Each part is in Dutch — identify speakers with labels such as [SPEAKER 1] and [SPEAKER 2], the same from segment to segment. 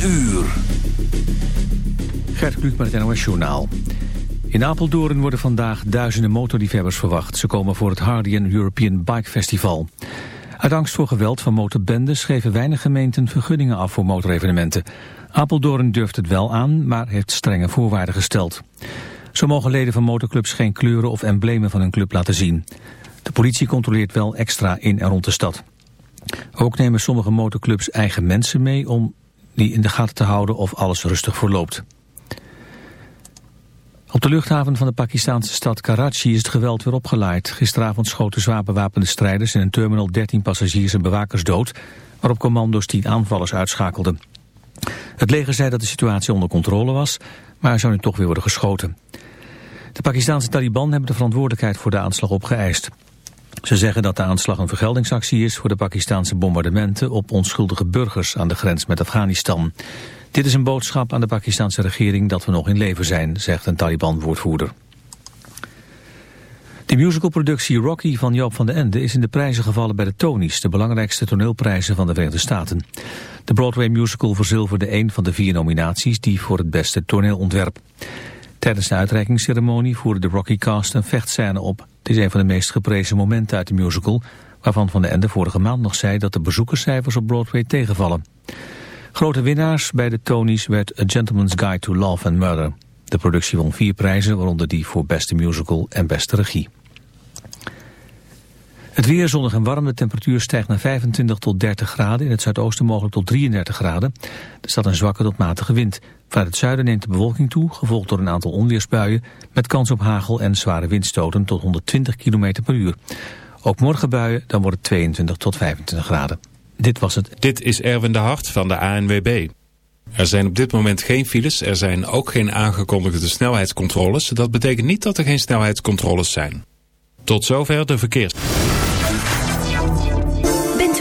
[SPEAKER 1] uur. Gert Kluk met het NOS Journaal. In Apeldoorn worden vandaag duizenden motorliefhebbers verwacht. Ze komen voor het Hardian European Bike Festival. Uit angst voor geweld van motorbendes geven weinig gemeenten vergunningen af voor motorevenementen. Apeldoorn durft het wel aan, maar heeft strenge voorwaarden gesteld. Zo mogen leden van motorclubs geen kleuren of emblemen van hun club laten zien. De politie controleert wel extra in en rond de stad. Ook nemen sommige motorclubs eigen mensen mee om die in de gaten te houden of alles rustig verloopt. Op de luchthaven van de Pakistanse stad Karachi is het geweld weer opgeleid. Gisteravond schoten zwaar bewapende strijders in een terminal 13 passagiers en bewakers dood, waarop commando's 10 aanvallers uitschakelden. Het leger zei dat de situatie onder controle was, maar er zou nu toch weer worden geschoten. De Pakistanse Taliban hebben de verantwoordelijkheid voor de aanslag opgeëist. Ze zeggen dat de aanslag een vergeldingsactie is voor de Pakistanse bombardementen op onschuldige burgers aan de grens met Afghanistan. Dit is een boodschap aan de Pakistanse regering dat we nog in leven zijn, zegt een Taliban-woordvoerder. De musicalproductie Rocky van Joop van den Ende is in de prijzen gevallen bij de Tonys, de belangrijkste toneelprijzen van de Verenigde Staten. De Broadway musical verzilverde een van de vier nominaties die voor het beste toneelontwerp. Tijdens de uitreikingsceremonie voerde de Rocky cast een vechtscène op. Het is een van de meest geprezen momenten uit de musical, waarvan Van den Ende vorige maand nog zei dat de bezoekerscijfers op Broadway tegenvallen. Grote winnaars bij de Tonys werd A Gentleman's Guide to Love and Murder. De productie won vier prijzen, waaronder die voor beste musical en beste regie. Het weer zonnig en warm. De temperatuur stijgt naar 25 tot 30 graden. In het zuidoosten mogelijk tot 33 graden. Er staat een zwakke tot matige wind. Vanuit het zuiden neemt de bewolking toe, gevolgd door een aantal onweersbuien... met kans op hagel en zware windstoten tot 120 km per uur. Ook morgen buien, dan wordt het 22 tot 25 graden. Dit was het.
[SPEAKER 2] Dit is Erwin de Hart van de ANWB. Er zijn op dit moment geen files, er zijn ook geen aangekondigde snelheidscontroles. Dat betekent niet dat er geen snelheidscontroles zijn. Tot zover de verkeers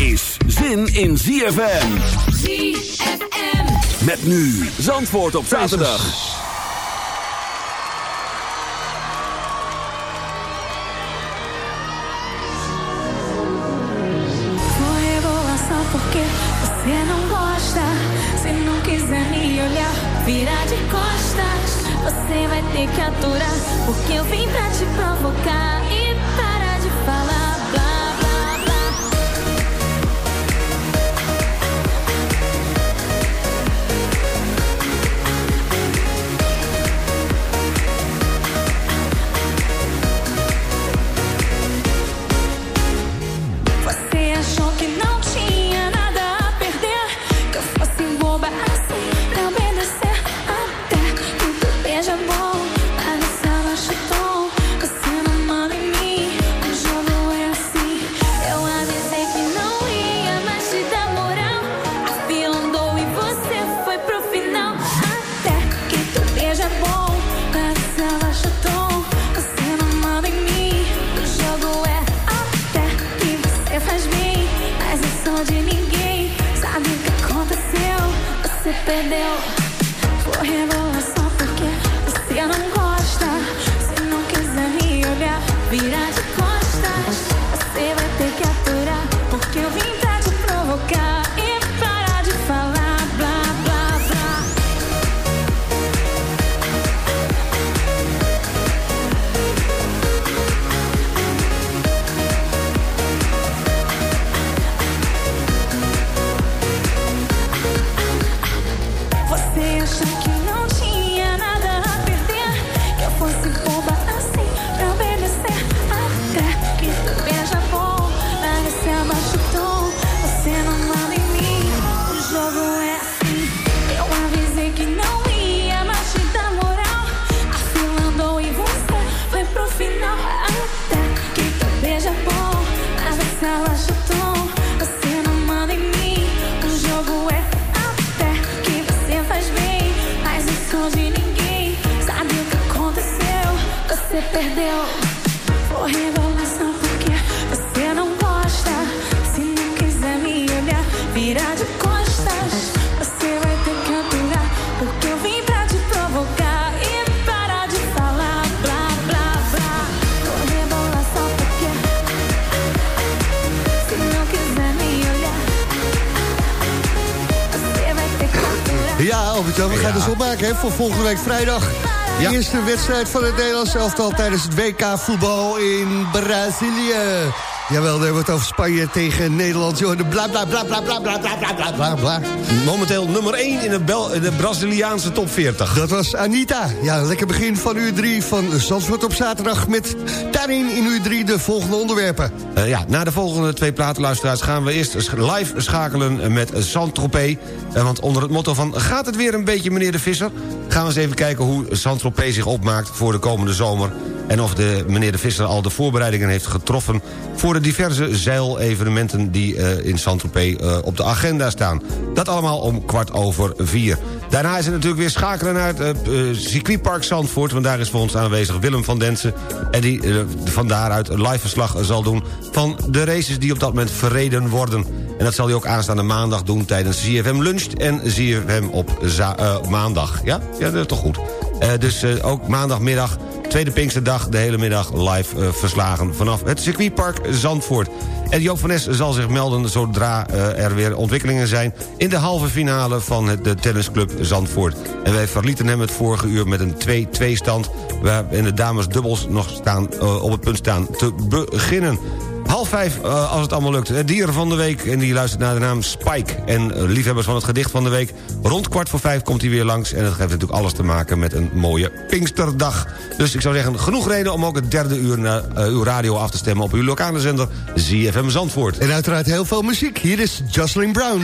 [SPEAKER 3] Is zin in ZFM.
[SPEAKER 4] ZFM.
[SPEAKER 3] Met nu Zandvoort op zaterdag.
[SPEAKER 4] Vou rebolar porque você não gosta. Se não quiser me olhar, virar de costas. Você vai ter que aturar, porque eu vim pra te provocar hè, voor volgende week vrijdag. De eerste wedstrijd van het Nederlands elftal tijdens het WK voetbal in Brazilië. Jawel, daar we het over Spanje tegen Nederland. Joh, de bla bla bla bla bla bla bla bla bla.
[SPEAKER 5] Momenteel nummer 1 in de, Bel in de Braziliaanse top 40.
[SPEAKER 4] Dat was Anita. Ja, lekker begin van uur 3 van Zandvoort op zaterdag... met daarin in uur 3 de volgende onderwerpen.
[SPEAKER 5] Eh, ja, na de volgende twee platenluisteraars gaan we eerst live schakelen met Saint-Tropez. Eh, want onder het motto van gaat het weer een beetje meneer de Visser... gaan we eens even kijken hoe Saint-Tropez zich opmaakt voor de komende zomer... en of de, meneer de Visser al de voorbereidingen heeft getroffen... voor de diverse zeilevenementen die eh, in Saint-Tropez eh, op de agenda staan. Dat allemaal om kwart over vier. Daarna is het natuurlijk weer schakelen naar het eh, circuitpark Zandvoort... want daar is voor ons aanwezig Willem van Densen... en die van daaruit een live verslag zal doen... van de races die op dat moment verreden worden. En dat zal hij ook aanstaande maandag doen tijdens ZFM Lunch... en ZFM op maandag. Ja? Ja, dat is toch goed. Dus ook maandagmiddag, tweede Pinksterdag... de hele middag live eh, verslagen vanaf het circuitpark Zandvoort. En Joop van Nes zal zich melden zodra eh, er weer ontwikkelingen zijn... in de halve finale van het, de tennisclub Zandvoort. En wij verlieten hem het vorige uur met een 2-2 stand... waarin de dames dubbels nog staan, eh, op het punt staan te beginnen. Half vijf, eh, als het allemaal lukt. Het dier van de week, en die luistert naar de naam Spike. En eh, liefhebbers van het gedicht van de week. Rond kwart voor vijf komt hij weer langs. En dat heeft natuurlijk alles te maken met een mooie Pinksterdag. Dus ik zou zeggen, genoeg reden om ook het derde uur naar eh, uw radio af te stemmen... op uw lokale zender ZFM Zandvoort.
[SPEAKER 4] En uiteraard heel veel muziek. Hier is Jocelyn Brown.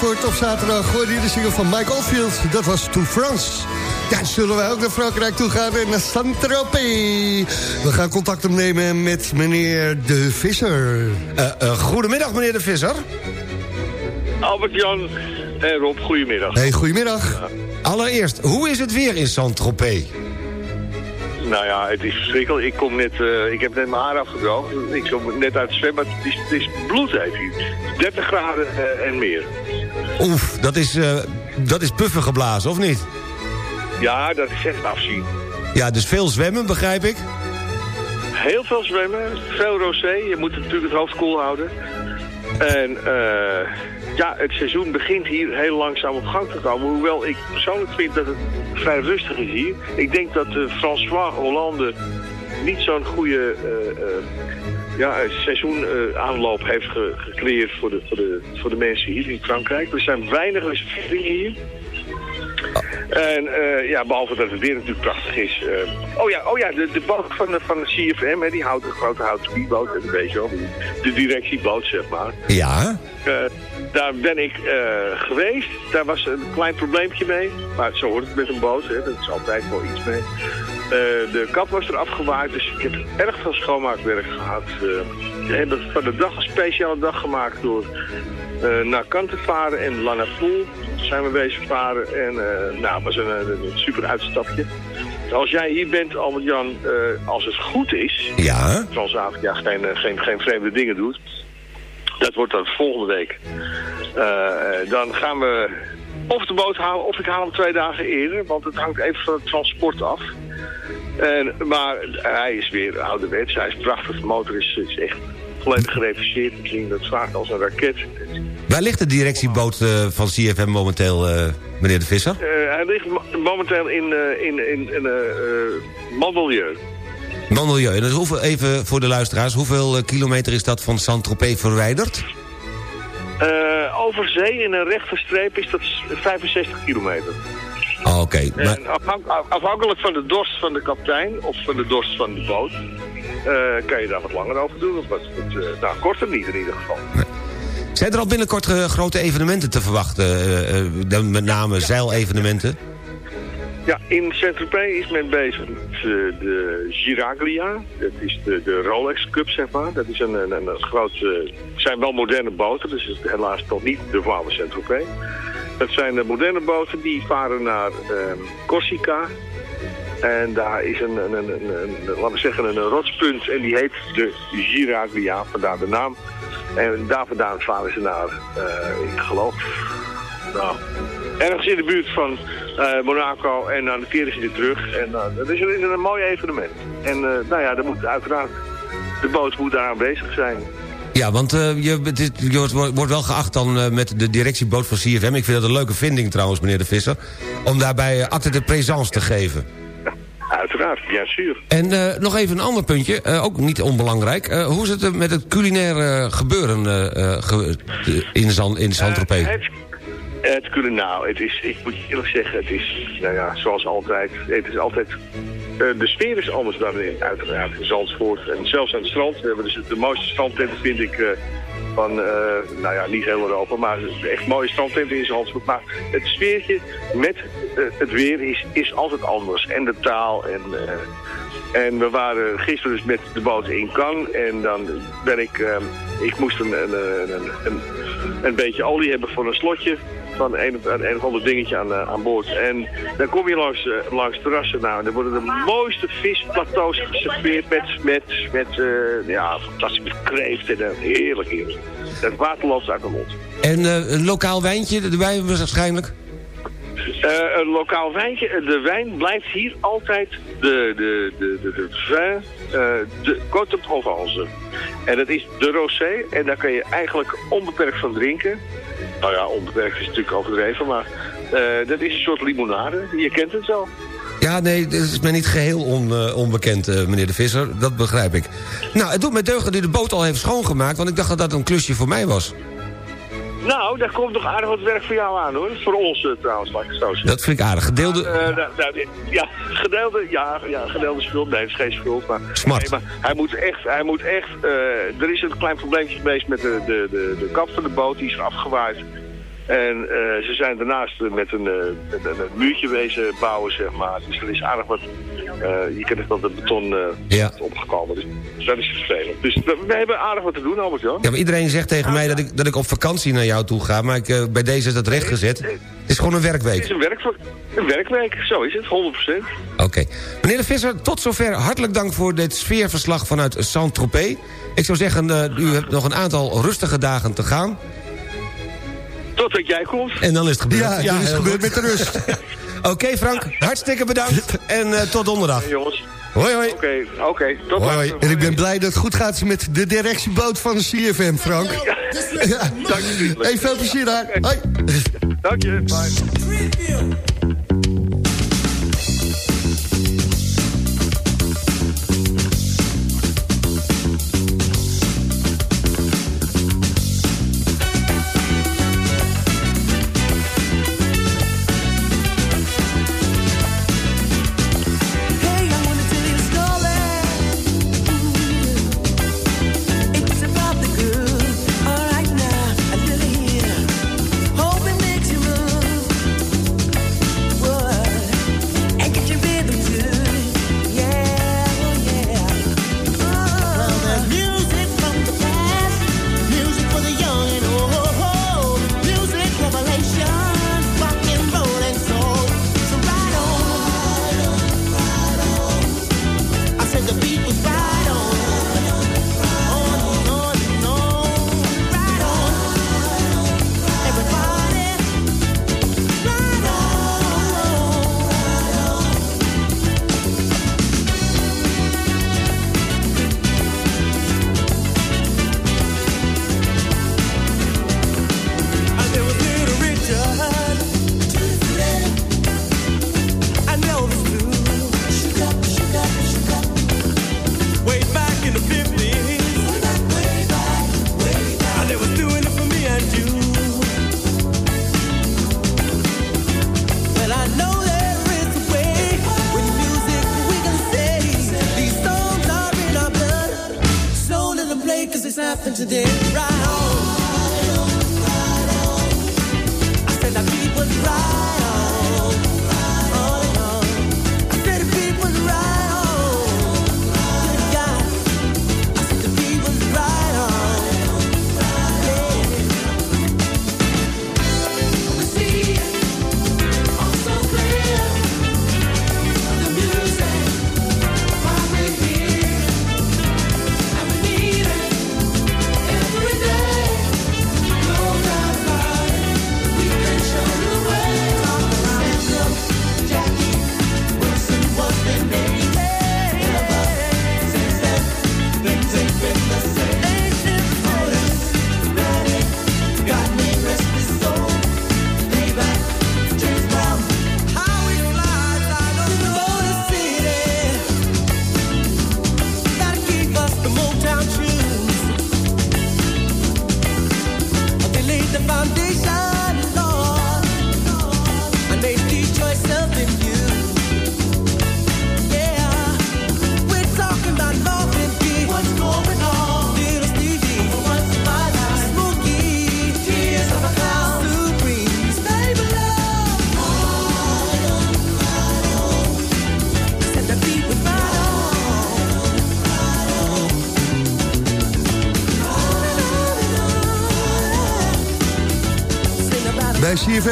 [SPEAKER 6] Zandvoort op zaterdag. Hoorde je de single van Mike Oldfield. Dat was To France. Ja, zullen wij ook naar Frankrijk toe gaan en naar Saint-Tropez. We gaan contact opnemen met meneer De Visser.
[SPEAKER 5] Uh, uh, goedemiddag, meneer De Visser.
[SPEAKER 7] Albert-Jan en Rob, goedemiddag.
[SPEAKER 6] Hey, goedemiddag.
[SPEAKER 5] Allereerst, hoe is het weer in Saint-Tropez?
[SPEAKER 7] Nou ja, het is verschrikkelijk. Ik kom net, uh, ik heb net mijn haar afgedroogd. Ik kom net uit het zwembad. Het is, het is bloedheet hier. 30 graden uh, en meer.
[SPEAKER 5] Oef, dat is, uh, dat is puffen geblazen, of niet?
[SPEAKER 7] Ja, dat is echt afzien.
[SPEAKER 5] Ja, dus veel zwemmen, begrijp ik?
[SPEAKER 7] Heel veel zwemmen, veel rosé. Je moet natuurlijk het hoofd koel houden. En uh, ja, het seizoen begint hier heel langzaam op gang te komen. Hoewel ik persoonlijk vind dat het vrij rustig is hier. Ik denk dat uh, François Hollande niet zo'n goede uh, ja, seizoen aanloop heeft ge gecreëerd voor de, voor, de, voor de mensen hier in Frankrijk. Er zijn weinig reserveringen hier. En uh, ja, behalve dat het weer natuurlijk prachtig is. Uh, oh ja, oh ja de, de boot van de, van de CFM, hè, die houten, grote houten speedboot, een beetje wel. De directieboot, zeg maar.
[SPEAKER 5] Ja.
[SPEAKER 7] Uh, daar ben ik geweest. Daar was een klein probleempje mee. Maar zo hoort het met een boot, hè. dat is altijd wel iets mee. de kap was er afgemaakt, dus ik heb erg veel schoonmaakwerk gehad. we hebben van de dag een speciale dag gemaakt door naar Kant te varen en Lanapoel zijn we bezig varen. En nou, was een, een, super uitstapje. Als jij hier bent, Albert-Jan, als het goed is...
[SPEAKER 5] Ja?
[SPEAKER 7] Transavia geen, geen, geen vreemde dingen doet... Dat wordt dan volgende week. Uh, dan gaan we of de boot halen, of ik haal hem twee dagen eerder. Want het hangt even van het transport af. En, maar hij is weer ouderwets. Hij is prachtig. De motor is, is echt volledig gereviseerd. Ik ging dat vaak als een raket.
[SPEAKER 5] Waar ligt de directieboot uh, van CFM momenteel, uh, meneer De Visser?
[SPEAKER 7] Hij ligt momenteel in, in, in, in Mandelieu.
[SPEAKER 5] Mandelieu. En dus hoeveel, even voor de luisteraars, hoeveel kilometer is dat van Saint-Tropez verwijderd?
[SPEAKER 7] over zee in een rechte streep is dat 65 kilometer.
[SPEAKER 5] Oh, Oké. Okay,
[SPEAKER 7] maar... afhankelijk van de dorst van de kapitein of van de dorst van de boot... Uh, kan je daar wat langer over doen. Of wat, wat uh, nou, korter niet in ieder geval. Nee.
[SPEAKER 5] Zijn er al binnenkort uh, grote evenementen te verwachten? met name ja. zeilevenementen?
[SPEAKER 7] Ja, in Saint-Tropez is men bezig met de Giraglia. Dat is de, de Rolex Cup, zeg maar. Dat is een, een, een groot... zijn wel moderne boten, dus is helaas toch niet de Vlaamse Saint-Tropez. Dat zijn de moderne boten die varen naar ehm, Corsica, en daar is een, een, een, een, laten we zeggen, een rotspunt en die heet de Giraglia, vandaar de naam. En daar vandaan varen ze naar, uh, ik geloof, nou, ergens in de buurt van uh, Monaco en dan keren ze weer terug. En uh, dat is een, een mooi evenement. En nou ja, dan moet uiteraard, de boot moet daar aanwezig zijn.
[SPEAKER 5] Ja, want je, het je, wordt wel geacht dan met de directieboot van CFM... ik vind dat een leuke vinding trouwens, meneer de Visser... om daarbij acte de présence te geven.
[SPEAKER 7] Uiteraard, ja, zuur.
[SPEAKER 5] En uh, nog even een ander puntje, uh, ook niet onbelangrijk. Uh, hoe zit het met het culinaire gebeuren ge in, Zan, in Saint-Tropez?
[SPEAKER 7] Het, het culinaal, het is, ik moet je eerlijk zeggen, het is, nou ja, zoals altijd, het is altijd... de sfeer is anders dan in, uiteraard in Zandvoort. En zelfs aan het strand, we hebben dus de mooiste strandtenten vind ik van, uh, nou ja, niet heel Europa, maar echt mooie strandtenten in Zandvoort. Maar het sfeertje met het weer is, is altijd anders. En de taal en... En we waren gisteren dus met de boot in Cannes en dan ben ik, ik moest een, een, een, een, een beetje olie hebben voor een slotje van een, een, een of ander dingetje aan, uh, aan boord. En dan kom je langs, uh, langs terrassen nou en dan worden de mooiste visplateaus geserveerd met, met, met uh, ja, fantastisch kreeft en heerlijk heerlijk. Het waterloopt uit de mond.
[SPEAKER 5] En een lokaal wijntje erbij waarschijnlijk?
[SPEAKER 7] Uh, een lokaal wijntje. De wijn blijft hier altijd de, de, de, de, de vin, de Côte de Provence. En dat is de rosé. En daar kan je eigenlijk onbeperkt van drinken. Nou ja, onbeperkt is natuurlijk overdreven, maar uh, dat is een soort limonade. Je kent het wel.
[SPEAKER 5] Ja, nee, dat is mij niet geheel uh, onbekend, uh, meneer de Visser. Dat begrijp ik. Nou, het doet me deugd dat u de boot al heeft schoongemaakt... want ik dacht dat dat een klusje voor mij was.
[SPEAKER 7] Nou, daar komt nog aardig wat werk voor jou aan hoor. Voor ons uh, trouwens, laat ik het zo zeggen.
[SPEAKER 5] Dat vind ik aardig. Gedeelde...
[SPEAKER 7] Uh, nou, nou, ja, gedeelde, ja, ja, gedeelde schuld. Nee, het is geen schuld. Maar,
[SPEAKER 5] Smart.
[SPEAKER 7] Nee, maar hij moet echt, hij moet echt uh, er is een klein probleempje geweest met de, de, de, de kap van de boot. Die is afgewaaid.
[SPEAKER 8] En eh, ze zijn daarnaast met een, eh, met een, muurtje wezen bouwen, zeg maar. Dus er is aardig wat... eh, je kent het dat de beton
[SPEAKER 5] Ja.
[SPEAKER 8] is opgekomen. Dus dat is vervelend. Dus we, hebben aardig wat te doen, Albert Jan.
[SPEAKER 5] Ja, maar iedereen zegt tegen mij dat ik, dat ik op vakantie naar jou toe ga... maar ik, bij deze is dat rechtgezet. Het is gewoon een
[SPEAKER 8] Het
[SPEAKER 5] werkweek.
[SPEAKER 8] is een, werk, een werkweek, zo is het, 100%.
[SPEAKER 5] Oké. Meneer de Visser, tot zover hartelijk dank voor dit sfeerverslag vanuit Saint-Tropez. Ik zou zeggen, u hebt nog een aantal rustige dagen te gaan.
[SPEAKER 8] Totdat jij komt.
[SPEAKER 5] En dan is het gebeurd.
[SPEAKER 6] Ja, dat is gebeurd
[SPEAKER 5] goed.
[SPEAKER 6] met de rust.
[SPEAKER 5] Oké Frank, hartstikke bedankt. En eh, tot donderdag.
[SPEAKER 8] Hey, jongens.
[SPEAKER 5] Hoi hoi.
[SPEAKER 8] Oké, oké, tot
[SPEAKER 5] Hoi, hoi.
[SPEAKER 6] En ik ben blij dat het goed gaat met de directieboot van de CFM, Frank. Ja.
[SPEAKER 8] Dank je.
[SPEAKER 6] Hey, veel plezier daar. Hoi.
[SPEAKER 8] Dank je, bye.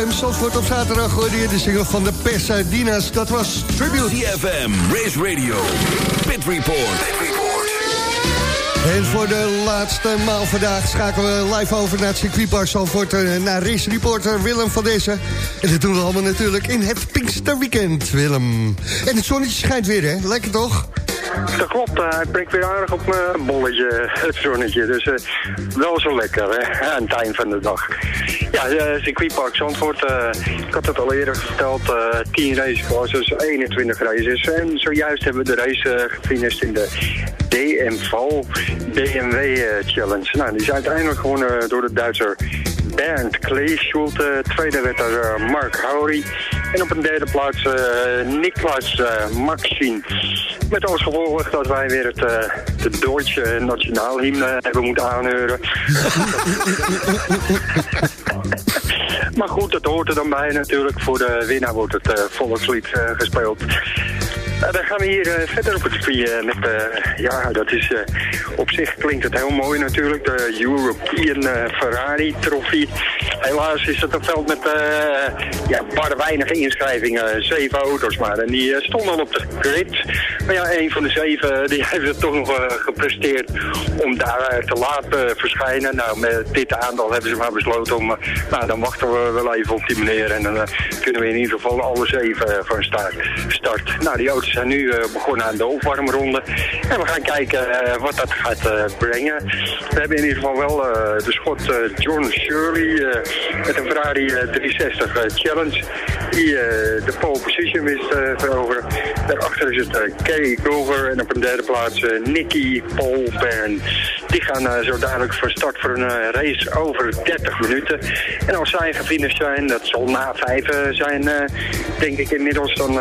[SPEAKER 6] CFM Zandvoort op zaterdag hoorde je de single van de Pasadena's. Dat was Tribute.
[SPEAKER 3] CFM, Race Radio, Pit Report.
[SPEAKER 6] En voor de laatste maal vandaag schakelen we live over naar het circuitpark Zandvoort... eh, naar race reporter Willem van Dessen. En dat doen we allemaal natuurlijk in het Pinksterweekend, Willem. En het zonnetje schijnt weer, hè? Lekker toch?
[SPEAKER 9] Dat klopt, eh, ik prik weer aardig op mijn bolletje, het zonnetje. Dus eh, wel zo lekker hè, aan het eind van de dag. Ja, uh, circuitpark Zandvoort, eh, ik had het al eerder verteld, eh 10 raceklasses, 21 races. En zojuist hebben we de race eh, gefinished in de DMV BMW eh, Challenge. Nou, die is uiteindelijk gewonnen door de Duitser Bernd Kleeschulte. Tweede werd daar eh, Mark Houry. En op een derde plaats eh, Niklas uh, Maxin. Met als gevolg dat wij weer het de Duitse nationaalhymne hebben moeten aanheuren. Maar goed, dat hoort er dan bij natuurlijk. Voor de winnaar wordt het volkslied gespeeld. Nou, dan gaan we hier uh, verder op het circuit met, ja, dat is, op zich klinkt het heel mooi natuurlijk, de European Ferrari Trophy. Helaas is het een veld met ja, paar weinige inschrijvingen, zeven auto's maar. En die stonden op de grid. Maar ja, een van de zeven die heeft het toch nog gepresteerd om daar te laten verschijnen. Nou, met dit aantal hebben ze maar besloten om, nou dan wachten we wel even op die meneer en dan kunnen we in ieder geval alle zeven van start. start. Nou, die auto's we zijn nu eh, begonnen aan de opwarmronde. En we gaan kijken eh, wat dat gaat eh, brengen. We hebben in ieder geval wel de schot John Shirley met een Ferrari 360 Challenge. Die de pole position wist veroveren. Daarachter is het Kay en op een derde plaats Nicky Polbern. Die gaan zo dadelijk van start voor een race over 30 minuten. En als zij gefinished zijn, dat zal na vijf zijn, denk ik inmiddels, dan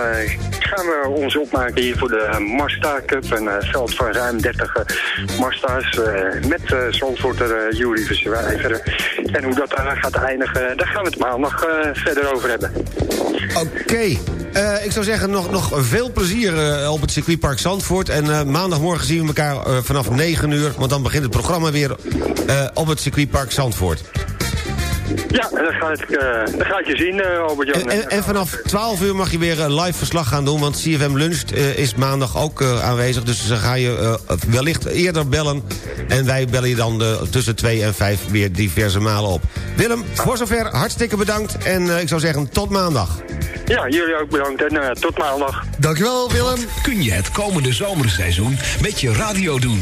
[SPEAKER 9] gaan we ons opmaken hier voor de Mazda Cup. Een uh, veld van ruim 30 uh, Mazda's uh, met uh, Zandvoorter Jury Verzwijveren. En hoe dat gaat eindigen, daar gaan we het maandag verder over hebben.
[SPEAKER 5] Oké. ik zou zeggen, nog, nog veel plezier op het circuitpark Zandvoort. En maandagmorgen zien we elkaar vanaf 9 uur... want dan begint het programma weer op het circuitpark Zandvoort.
[SPEAKER 9] Ja, dat ga ik, uh, dat ga ik je zien, uh, Albert-Jan.
[SPEAKER 5] En, en, vanaf 12 uur mag je weer uh, live verslag gaan doen... want CFM Lunch is maandag ook aanwezig. Dus dan ga je wellicht eerder bellen. En wij bellen je dan tussen 2 en 5 weer diverse malen op. Willem, voor zover hartstikke bedankt. En ik zou zeggen, tot maandag.
[SPEAKER 9] Ja, jullie ook bedankt en tot maandag.
[SPEAKER 6] Dankjewel, Willem.
[SPEAKER 10] Kun je het komende zomerseizoen met je radio doen?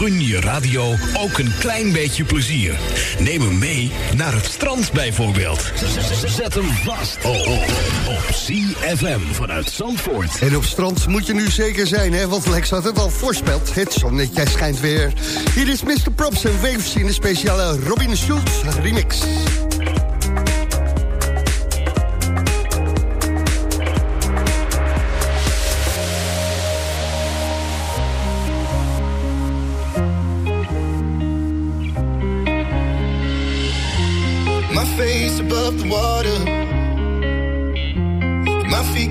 [SPEAKER 10] gun je radio ook een klein beetje plezier. Neem hem mee naar het strand bijvoorbeeld. Zet hem vast oh, oh, op CFM vanuit Zandvoort.
[SPEAKER 6] En op strand moet je nu zeker zijn, hè? want Lex had het al voorspeld. Het zonnetje schijnt weer. Hier is Mr. Props en Waves in de speciale Robin Schulz remix.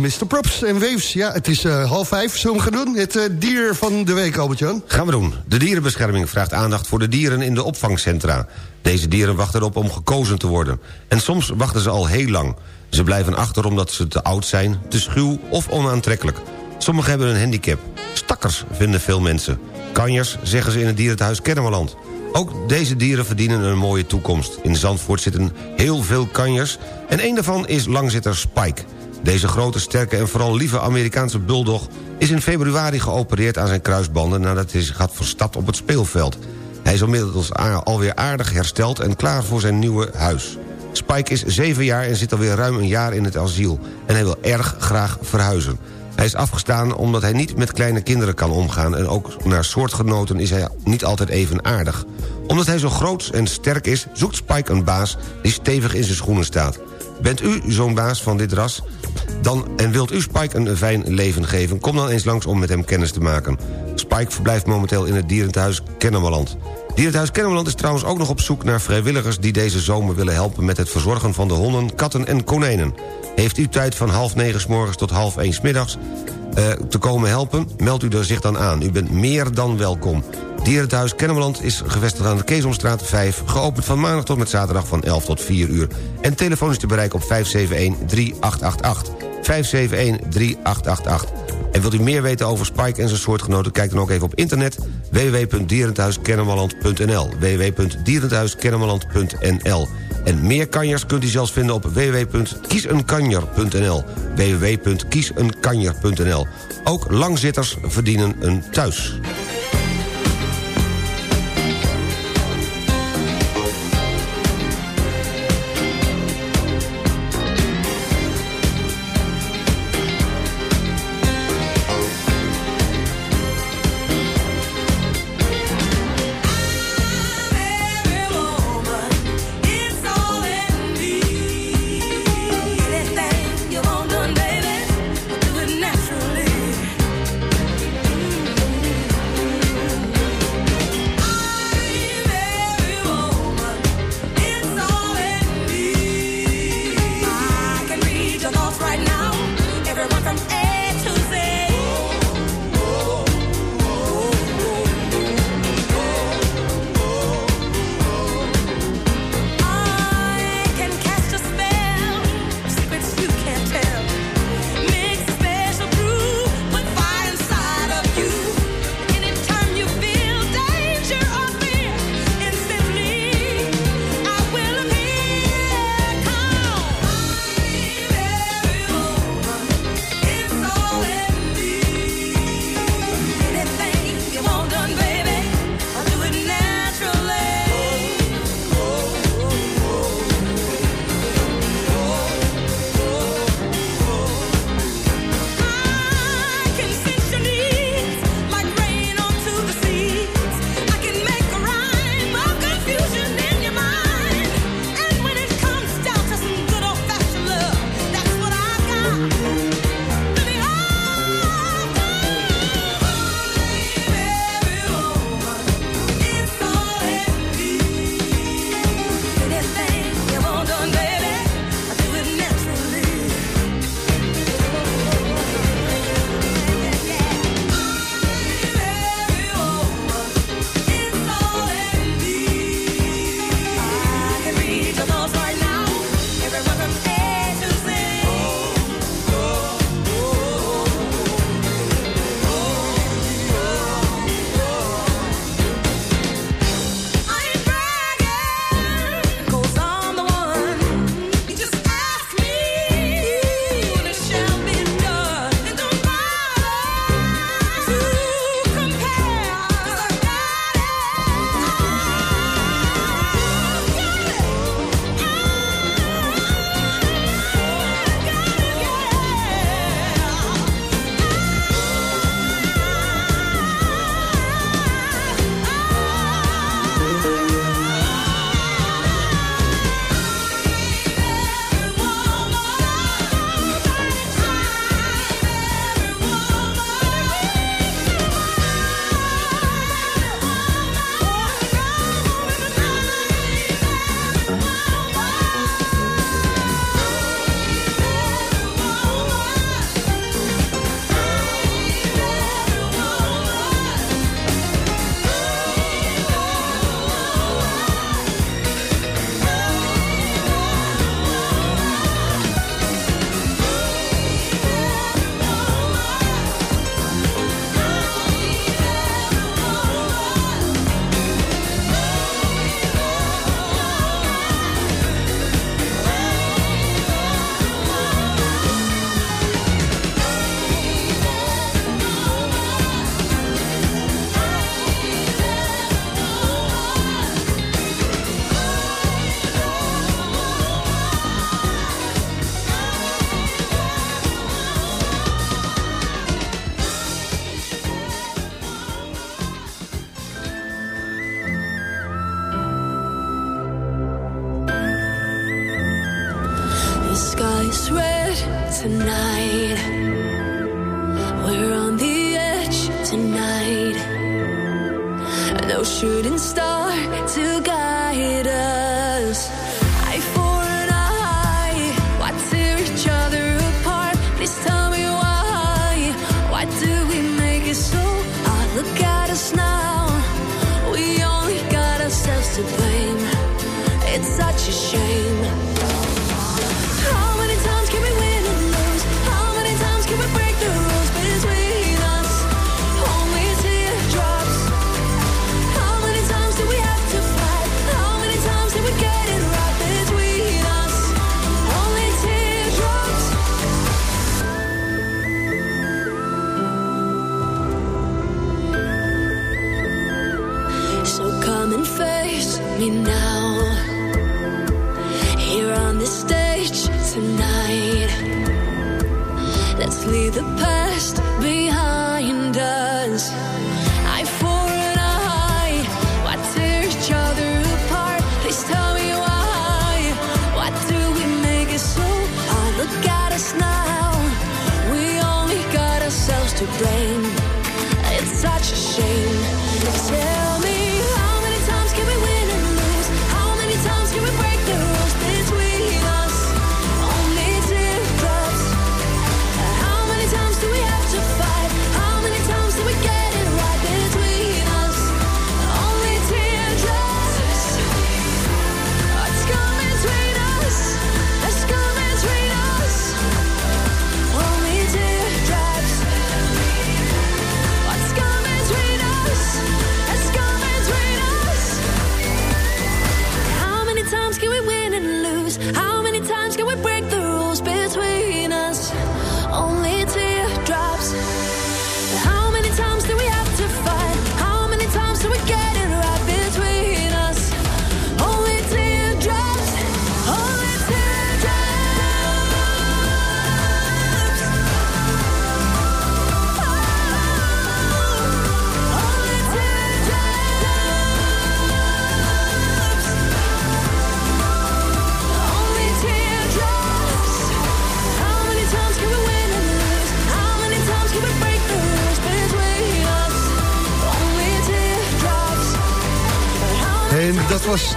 [SPEAKER 6] Mr. Props en Waves. Ja, het is uh, half vijf. Zullen we doen? Het uh, dier van de week, Albert-Jan.
[SPEAKER 5] Gaan we doen. De dierenbescherming vraagt aandacht voor de dieren in de opvangcentra. Deze dieren wachten erop om gekozen te worden. En soms wachten ze al heel lang. Ze blijven achter omdat ze te oud zijn, te schuw of onaantrekkelijk. Sommigen hebben een handicap. Stakkers, vinden veel mensen. Kanjers, zeggen ze in het dierenthuis Kennemerland. Ook deze dieren verdienen een mooie toekomst. In Zandvoort zitten heel veel kanjers... en een daarvan is langzitter Spike. Deze grote, sterke en vooral lieve Amerikaanse bulldog... is in februari geopereerd aan zijn kruisbanden... nadat hij zich had verstapt op het speelveld. Hij is inmiddels alweer aardig hersteld en klaar voor zijn nieuwe huis. Spike is zeven jaar en zit alweer ruim een jaar in het asiel... en hij wil erg graag verhuizen. Hij is afgestaan omdat hij niet met kleine kinderen kan omgaan... en ook naar soortgenoten is hij niet altijd even aardig. Omdat hij zo groot en sterk is, zoekt Spike een baas... die stevig in zijn schoenen staat. Bent u zo'n baas van dit ras? Dan, en wilt u Spike een fijn leven geven? Kom dan eens langs om met hem kennis te maken. Spike verblijft momenteel in het dierenthuis Kennemerland. Dierenthuis Kennemerland is trouwens ook nog op zoek naar vrijwilligers... die deze zomer willen helpen met het verzorgen van de honden, katten en konijnen. Heeft u tijd van half negen s morgens tot half één s middags uh, te komen helpen? Meld u er zich dan aan. U bent meer dan welkom. Dierenthuis Kennemerland is gevestigd aan de Keesomstraat 5... geopend van maandag tot met zaterdag van 11 tot 4 uur. En telefoon is te bereiken op 571-3888. 571-3888. En wilt u meer weten over Spike en zijn soortgenoten... kijk dan ook even op internet www.dierenthuiskennemerland.nl www.dierenthuiskennemerland.nl En meer kanjers kunt u zelfs vinden op www.kiesenkanjer.nl www.kiesenkanjer.nl Ook langzitters verdienen een thuis.
[SPEAKER 4] Is red tonight. We're on the edge tonight. No shooting star to guide us.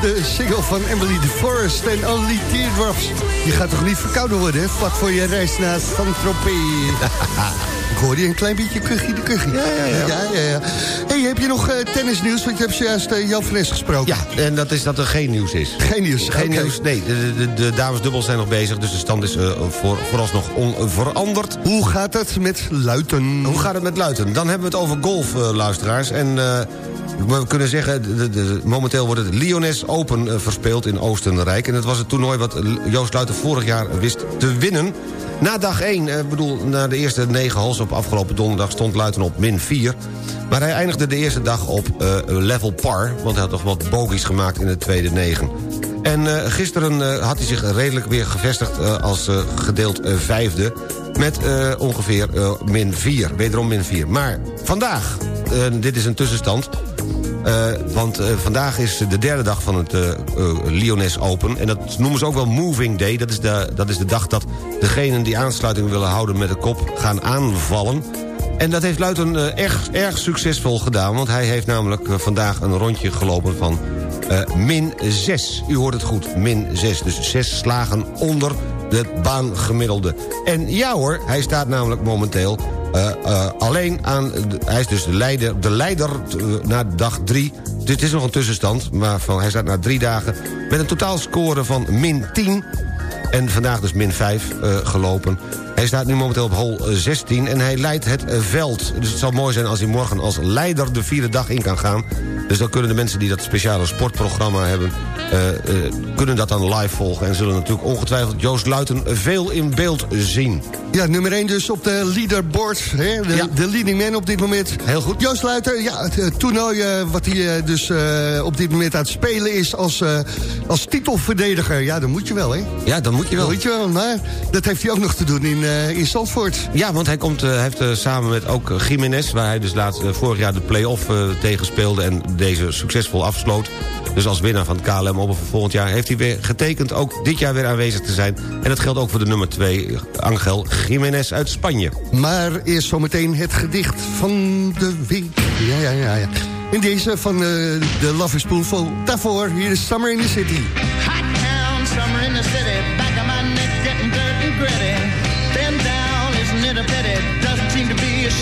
[SPEAKER 6] De single van Emily de Forest en Only Teardrops. Je gaat toch niet verkouden worden, hè? Vlak voor je reis naar Saint-Tropez. Ik hoor je een klein beetje kuchie de kuchie. Ja, ja, ja. ja, ja, ja. hey, heb je nog eh, tennisnieuws? Want je hebt zojuist uh, Jan Fres gesproken.
[SPEAKER 5] Ja, en dat is dat er geen nieuws is.
[SPEAKER 6] Geen nieuws,
[SPEAKER 5] Geen nieuws, nee. De, de, de damesdubbels zijn nog bezig, dus de stand is eh, voor, vooralsnog onveranderd.
[SPEAKER 6] Hoe gaat het met Luiten?
[SPEAKER 5] Hoe gaat het met Luiten? Dan hebben we het over golf, luisteraars. En we kunnen zeggen, de, momenteel wordt het Lyonnais Open eh, verspeeld in Oostenrijk. En dat was het toernooi wat Joost Luiten vorig jaar wist te winnen. Na dag 1, ik bedoel, na de eerste negen holes op afgelopen donderdag... stond Luiten op min 4. Maar hij eindigde de eerste dag op eh, level par... want hij had toch wat bogies gemaakt in de tweede negen. En eh, gisteren eh, had hij zich redelijk weer gevestigd eh, als eh, gedeeld eh, vijfde... met eh, ongeveer eh, min 4, wederom min 4. Maar vandaag, eh, dit is een tussenstand... eh, want eh, vandaag is de derde dag van het Lyonnais Open. En dat noemen ze ook wel Moving Day. Dat is, de, dat is de dag dat degenen die aansluiting willen houden met de kop gaan aanvallen. En dat heeft Luiten eh, erg, succesvol gedaan. Want hij heeft namelijk vandaag een rondje gelopen van min 6. U hoort het goed, min 6. Dus 6 slagen onder de baangemiddelde. En ja hoor, hij staat namelijk momenteel eh, eh, alleen aan... hij is dus de leider, de leider eh, na dag 3. Dit is nog een tussenstand, maar van, hij staat na drie dagen... met een totaalscore van min 10... En vandaag dus min 5 eh, gelopen. Hij staat nu momenteel op hol eh, 16 en hij leidt het eh, veld. Dus het zal mooi zijn als hij morgen als leider de vierde dag in kan gaan. Dus dan kunnen de mensen die dat speciale sportprogramma hebben... eh, eh, kunnen dat dan live volgen... en zullen natuurlijk ongetwijfeld Joost Luiten veel in beeld zien.
[SPEAKER 6] Ja, nummer 1 dus op de leaderboard. Hè? De, de, leading man op dit moment.
[SPEAKER 5] Heel goed.
[SPEAKER 6] Joost Luiter, ja, het, toernooi uh, wat hij dus op dit moment aan het spelen is als, als titelverdediger. Ja, dan moet je wel, hè?
[SPEAKER 5] Ja, dan moet je wel.
[SPEAKER 6] Dat moet je wel, maar dat heeft hij ook nog te doen in, in Zandvoort.
[SPEAKER 5] Ja, want hij komt, heeft samen met ook Jiménez... waar hij dus laatst, vorig jaar de play-off tegen speelde... en deze succesvol afsloot. Dus als winnaar van het KLM op voor volgend jaar... heeft hij weer getekend ook dit jaar weer aanwezig te zijn. En dat geldt ook voor de nummer 2, Angel Jiménez uit Spanje.
[SPEAKER 6] Maar eerst zometeen het gedicht van de week. Ja, ja, ja, ja. In deze van de uh, Love is Spoonful. Daarvoor, hier is Summer in the City.
[SPEAKER 11] Hot town, summer in the city.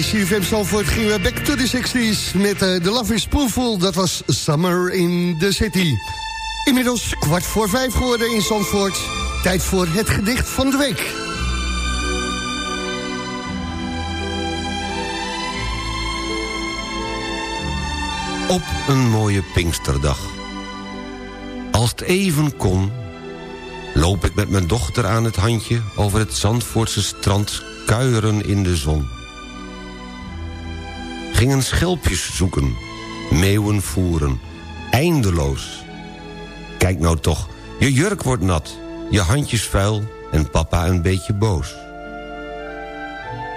[SPEAKER 6] CFM Zalvoort gingen we back to the 60s met uh, The Love is Spoonful. Dat was Summer in the City. Inmiddels kwart voor vijf geworden in Zandvoort. Tijd voor het gedicht van de week.
[SPEAKER 5] Op een mooie Pinksterdag. Als het even kon, loop ik met mijn dochter aan het handje... over het Zandvoortse strand kuieren in de zon gingen schelpjes zoeken, meeuwen voeren, eindeloos. Kijk nou toch, je jurk wordt nat, je handjes vuil en papa een beetje boos.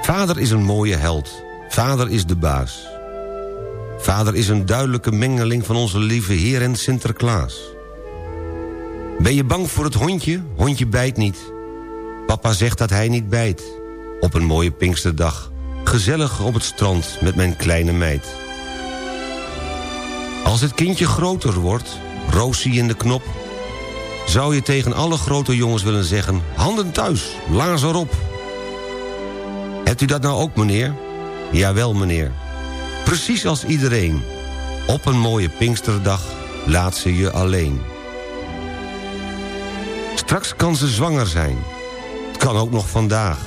[SPEAKER 5] Vader is een mooie held, vader is de baas. Vader is een duidelijke mengeling van onze lieve Heer en Sinterklaas. Ben je bang voor het hondje? Hondje bijt niet. Papa zegt dat hij niet bijt. Op een mooie Pinksterdag gezellig op het strand met mijn kleine meid. Als het kindje groter wordt, Roosie in de knop... zou je tegen alle grote jongens willen zeggen... handen thuis, laars erop. Hebt u dat nou ook, meneer? Jawel, meneer. Precies als iedereen. Op een mooie Pinksterdag laat ze je alleen. Straks kan ze zwanger zijn. Het kan ook nog vandaag.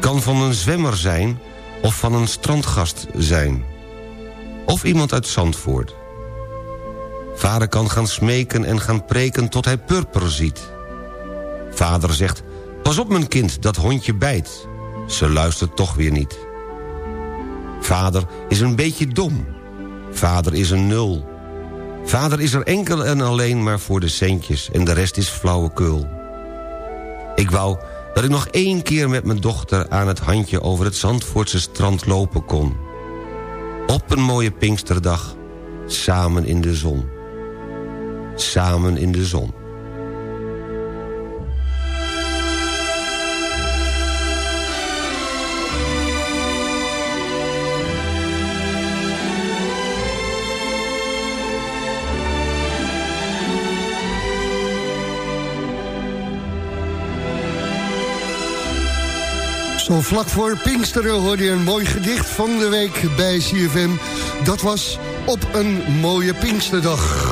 [SPEAKER 5] Kan van een zwemmer zijn of van een strandgast zijn. Of iemand uit Zandvoort. Vader kan gaan smeken en gaan preken tot hij purper ziet. Vader zegt, pas op mijn kind, dat hondje bijt. Ze luistert toch weer niet. Vader is een beetje dom. Vader is een nul. Vader is er enkel en alleen maar voor de centjes... en de rest is flauwekul. Ik wou dat ik nog één keer met mijn dochter aan het handje... over het Zandvoortse strand lopen kon. Op een mooie Pinksterdag, samen in de zon. Samen in de zon.
[SPEAKER 6] Zo vlak voor Pinksteren hoorde je een mooi gedicht van de week bij CFM. Dat was op een mooie Pinksterdag.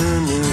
[SPEAKER 12] Afternoon. Help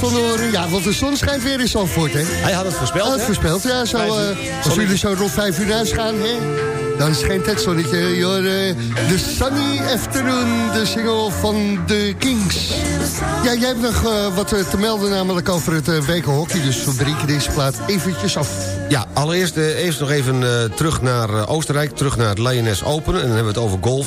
[SPEAKER 6] Lex van Oren, ja, want de zon schijnt weer in Zandvoort, hè?
[SPEAKER 5] Hij had het voorspeld,
[SPEAKER 6] Hij had het voorspeld, ja. Zo, eh, als jullie zo rond vijf uur huis gaan, hè? Dan schijnt het zonnetje. Joh, eh, de Sunny Afternoon, de single van de Kings. Ja, jij hebt nog eh, wat te melden namelijk over het uh, wekenhockey. Dus we breken deze plaat eventjes af.
[SPEAKER 5] Ja, allereerst eerst nog even terug naar Oostenrijk, terug naar het Lioness Open. En dan hebben we het over golf.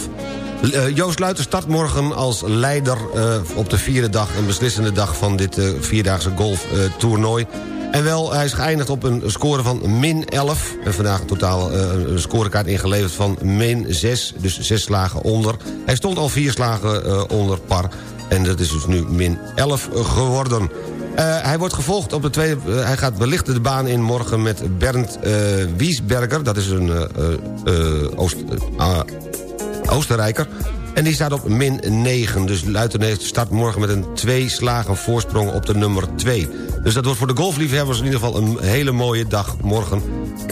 [SPEAKER 5] Eh, Joost Luiten start morgen als leider eh, op de vierde dag... en beslissende dag van dit eh, vierdaagse golftoernooi. en wel, hij is geëindigd op een score van min 11. En vandaag totaal een scorekaart ingeleverd van min 6. Dus zes slagen onder. Hij stond al vier slagen onder par. En dat is dus nu min 11 geworden. Hij wordt gevolgd op de tweede... hij gaat belichten de baan in morgen met Bernd Wiesberger. Dat is een Oost, Oostenrijker. En die staat op min 9. Dus Luitenhees start morgen met een twee slagen voorsprong op de nummer 2. Dus dat wordt voor de golfliefhebbers in ieder geval een hele mooie dag morgen.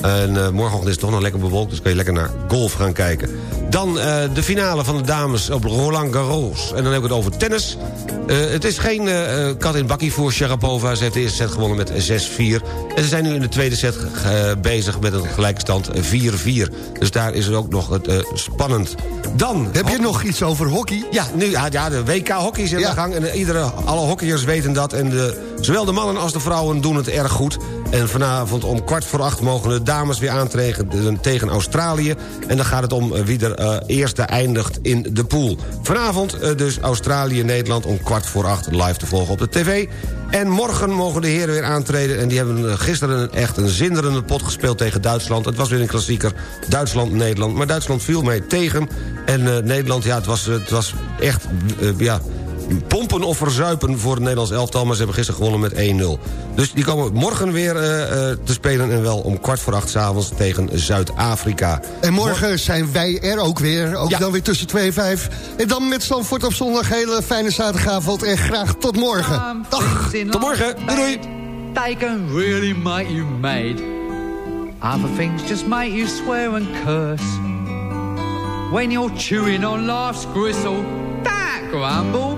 [SPEAKER 5] En uh, morgenochtend is het toch nog lekker bewolkt, dus kun je lekker naar golf gaan kijken. Dan uh, de finale van de dames op Roland Garros. En dan heb ik het over tennis. Uh, het is geen kat in bakkie voor Sharapova. Ze heeft de eerste set gewonnen met 6-4. En ze zijn nu in de tweede set bezig met een gelijke stand 4-4. Dus daar is het ook nog het, spannend. Dan...
[SPEAKER 6] Heb je nog iets over hockey?
[SPEAKER 5] Ja, nu, ja de WK hockey is in ja. de gang. En iedere, alle hockeyers weten dat. En de, zowel de mannen als de vrouwen doen het erg goed. En vanavond om kwart voor acht mogen de dames weer aantreden tegen Australië. En dan gaat het om wie er uh, eerste eindigt in de pool. Vanavond uh, dus Australië-Nederland om kwart voor acht live te volgen op de tv. En morgen mogen de heren weer aantreden. En die hebben gisteren echt een zinderende pot gespeeld tegen Duitsland. Het was weer een klassieker Duitsland-Nederland. Maar Duitsland viel mee tegen. En Nederland, ja, het was, het was echt... ja, pompen of verzuipen voor het Nederlands elftal... maar ze hebben gisteren gewonnen met 1-0. Dus die komen morgen weer uh, te spelen... en wel om kwart voor acht s'avonds tegen Zuid-Afrika.
[SPEAKER 6] En morgen zijn wij er ook weer. Ook ja. dan weer tussen 2 en 5. En dan met Stanford op zondag. Hele fijne zaterdagavond en graag tot morgen. Dag.
[SPEAKER 5] Tot morgen. Doei doei.
[SPEAKER 13] They can really make you mad. Other things just make you swear and curse. When you're chewing on life's gristle, that grumble,